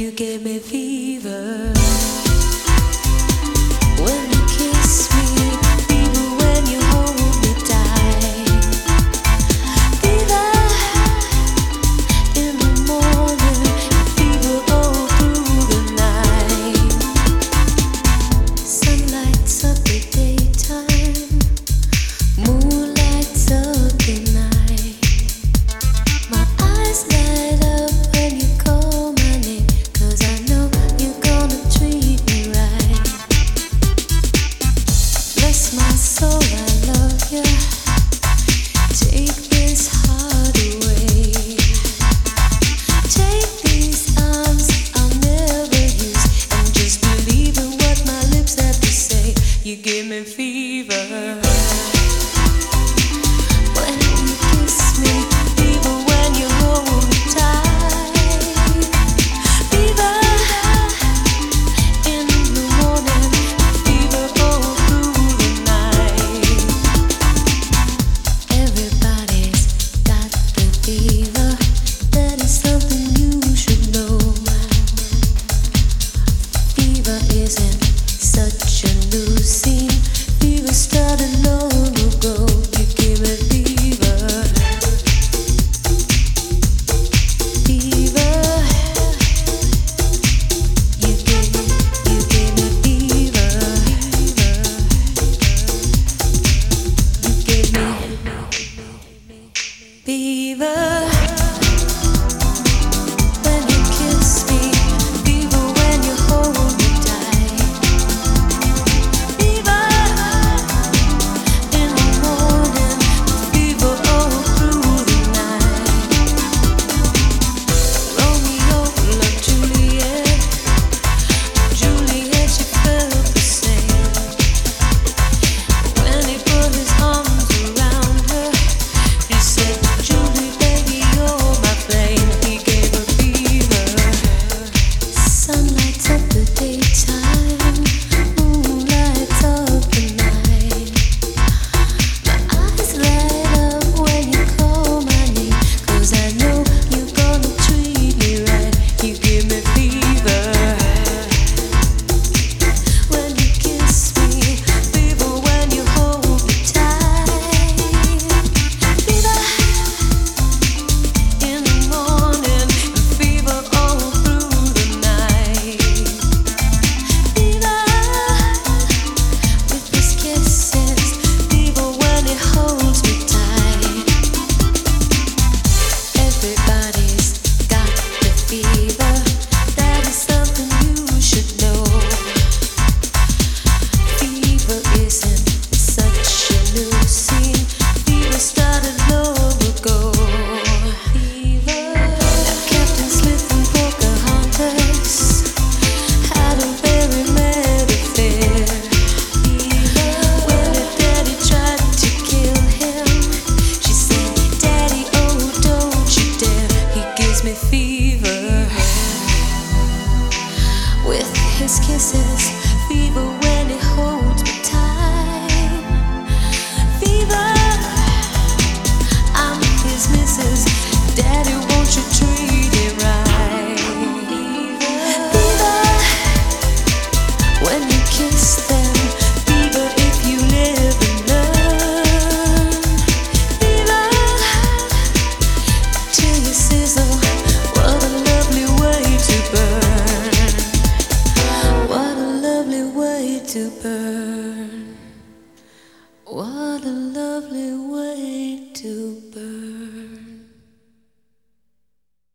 You gave me fear. So I love you. to burn. What a lovely way to burn.